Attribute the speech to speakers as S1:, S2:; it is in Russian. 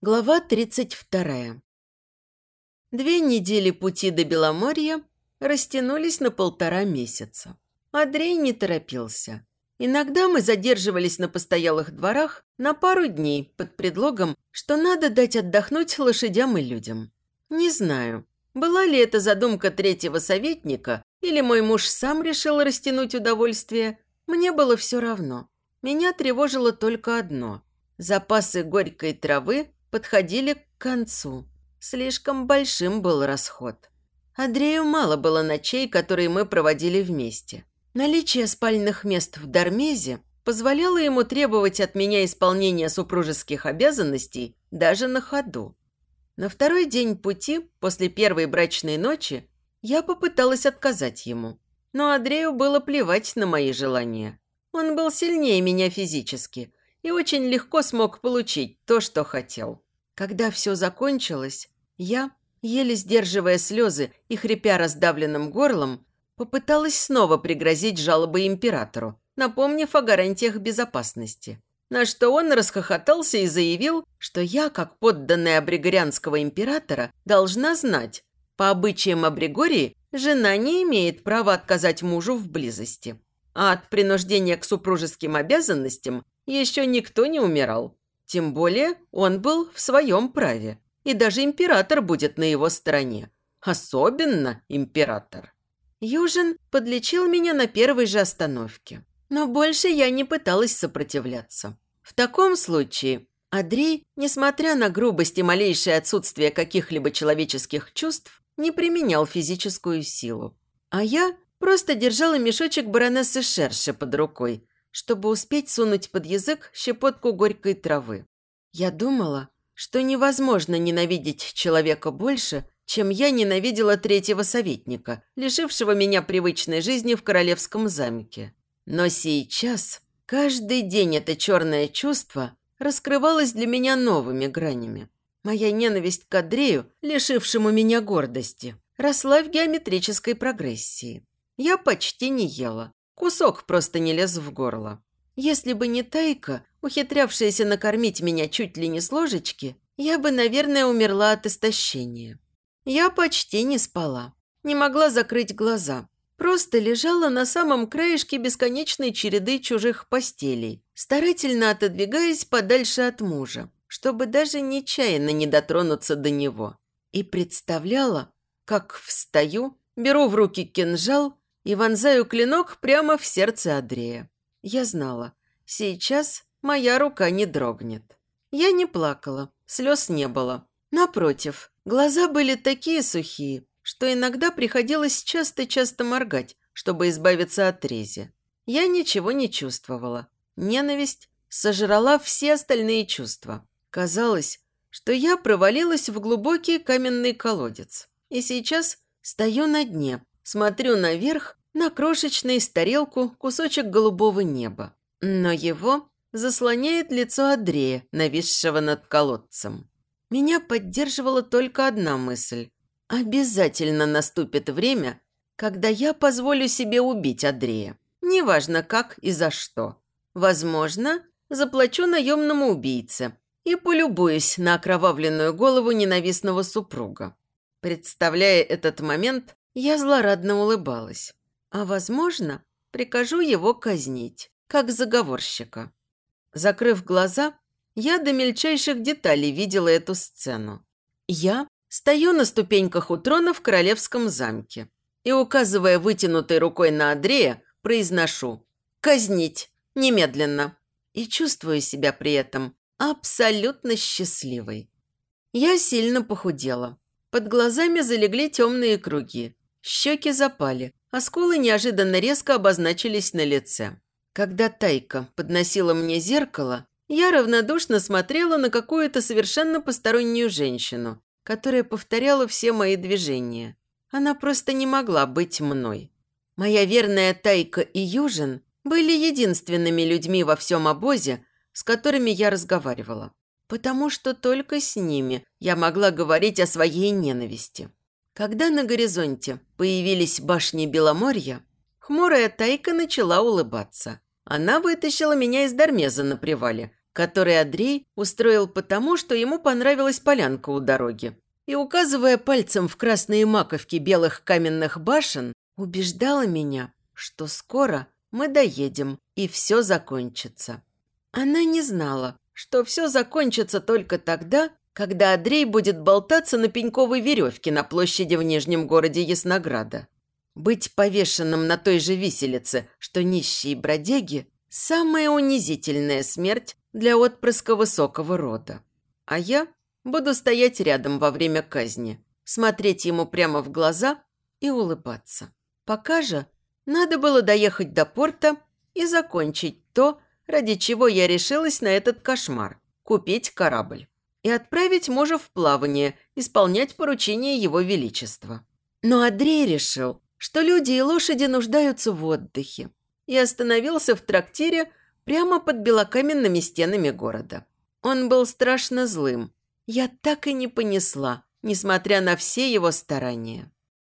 S1: Глава 32. Две недели пути до Беломорья растянулись на полтора месяца. Андрей не торопился. Иногда мы задерживались на постоялых дворах на пару дней под предлогом, что надо дать отдохнуть лошадям и людям. Не знаю, была ли это задумка третьего советника или мой муж сам решил растянуть удовольствие, мне было все равно. Меня тревожило только одно – запасы горькой травы подходили к концу. Слишком большим был расход. Андрею мало было ночей, которые мы проводили вместе. Наличие спальных мест в Дармезе позволяло ему требовать от меня исполнения супружеских обязанностей даже на ходу. На второй день пути, после первой брачной ночи, я попыталась отказать ему. Но Андрею было плевать на мои желания. Он был сильнее меня физически и очень легко смог получить то, что хотел. Когда все закончилось, я, еле сдерживая слезы и хрипя раздавленным горлом, попыталась снова пригрозить жалобой императору, напомнив о гарантиях безопасности. На что он расхохотался и заявил, что я, как подданная абригорианского императора, должна знать, по обычаям Абригории жена не имеет права отказать мужу в близости. А от принуждения к супружеским обязанностям еще никто не умирал. Тем более он был в своем праве. И даже император будет на его стороне. Особенно император. Южин подлечил меня на первой же остановке. Но больше я не пыталась сопротивляться. В таком случае Андрей, несмотря на грубость и малейшее отсутствие каких-либо человеческих чувств, не применял физическую силу. А я просто держала мешочек баронессы Шерши под рукой, чтобы успеть сунуть под язык щепотку горькой травы. Я думала, что невозможно ненавидеть человека больше, чем я ненавидела третьего советника, лишившего меня привычной жизни в королевском замке. Но сейчас, каждый день это черное чувство раскрывалось для меня новыми гранями. Моя ненависть к Адрею, лишившему меня гордости, росла в геометрической прогрессии. Я почти не ела. Кусок просто не лез в горло. Если бы не Тайка, ухитрявшаяся накормить меня чуть ли не с ложечки, я бы, наверное, умерла от истощения. Я почти не спала. Не могла закрыть глаза. Просто лежала на самом краешке бесконечной череды чужих постелей, старательно отодвигаясь подальше от мужа, чтобы даже нечаянно не дотронуться до него. И представляла, как встаю, беру в руки кинжал и вонзаю клинок прямо в сердце Андрея. Я знала, сейчас моя рука не дрогнет. Я не плакала, слез не было. Напротив, глаза были такие сухие, что иногда приходилось часто-часто моргать, чтобы избавиться от рези. Я ничего не чувствовала. Ненависть сожрала все остальные чувства. Казалось, что я провалилась в глубокий каменный колодец. И сейчас стою на дне, смотрю наверх на крошечный с тарелку кусочек голубого неба. Но его заслоняет лицо Андрея, нависшего над колодцем. Меня поддерживала только одна мысль. Обязательно наступит время, когда я позволю себе убить Андрея. Неважно как и за что. Возможно, заплачу наемному убийце и полюбуюсь на окровавленную голову ненавистного супруга. Представляя этот момент, я злорадно улыбалась. А, возможно, прикажу его казнить, как заговорщика. Закрыв глаза, я до мельчайших деталей видела эту сцену. Я стою на ступеньках у трона в королевском замке и, указывая вытянутой рукой на Андрея, произношу «Казнить! Немедленно!» и чувствую себя при этом абсолютно счастливой. Я сильно похудела. Под глазами залегли темные круги. Щеки запали, а скулы неожиданно резко обозначились на лице. Когда Тайка подносила мне зеркало, я равнодушно смотрела на какую-то совершенно постороннюю женщину, которая повторяла все мои движения. Она просто не могла быть мной. Моя верная Тайка и Южин были единственными людьми во всем обозе, с которыми я разговаривала. Потому что только с ними я могла говорить о своей ненависти. Когда на горизонте появились башни Беломорья, хмурая тайка начала улыбаться. Она вытащила меня из Дармеза на привале, который Андрей устроил потому, что ему понравилась полянка у дороги. И, указывая пальцем в красные маковки белых каменных башен, убеждала меня, что скоро мы доедем, и все закончится. Она не знала, что все закончится только тогда, когда Андрей будет болтаться на пеньковой веревке на площади в Нижнем городе Яснограда. Быть повешенным на той же виселице, что нищие бродяги – самая унизительная смерть для отпрыска высокого рода. А я буду стоять рядом во время казни, смотреть ему прямо в глаза и улыбаться. Пока же надо было доехать до порта и закончить то, ради чего я решилась на этот кошмар – купить корабль и отправить мужа в плавание, исполнять поручение его величества. Но Андрей решил, что люди и лошади нуждаются в отдыхе, и остановился в трактире прямо под белокаменными стенами города. Он был страшно злым. Я так и не понесла, несмотря на все его старания.